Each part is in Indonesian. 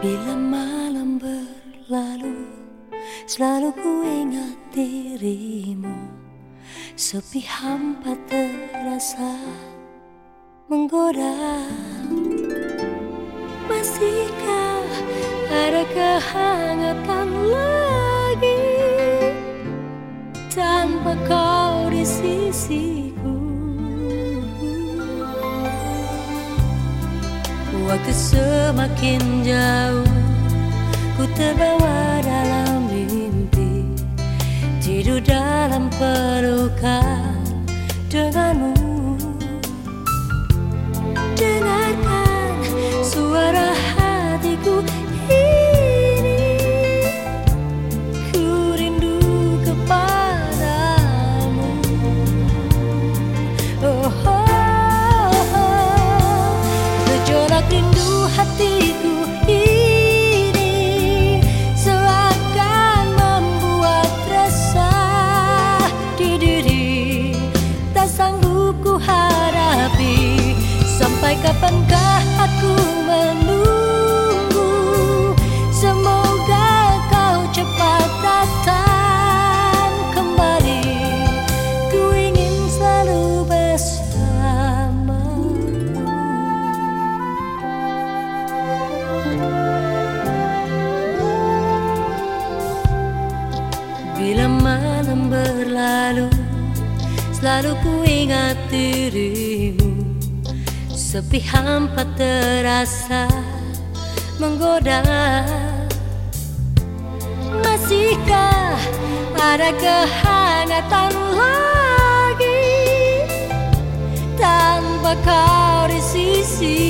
Bila malam berlalu Selalu ku ingat dirimu. Sepi hampa terasa Menggoda. Masihkah ada kehangatan lagi Tanpa kau di sisiku Waktu semakin jauh Ku terbawa dalam mimpi Tidur dalam pelukan Sampai kapankah aku menunggu? Semoga kau cepat datang kembali. Ku ingin selalu bersamamu. Bila malam berlalu Selalu ku ingat dirimu Sepi hampa terasa menggoda. Masihkah ada kehangatan lagi? Tanpa kau di sisiku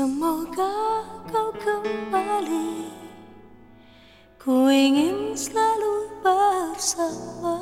Semoga kau kembali. Ku ingin selalu bersama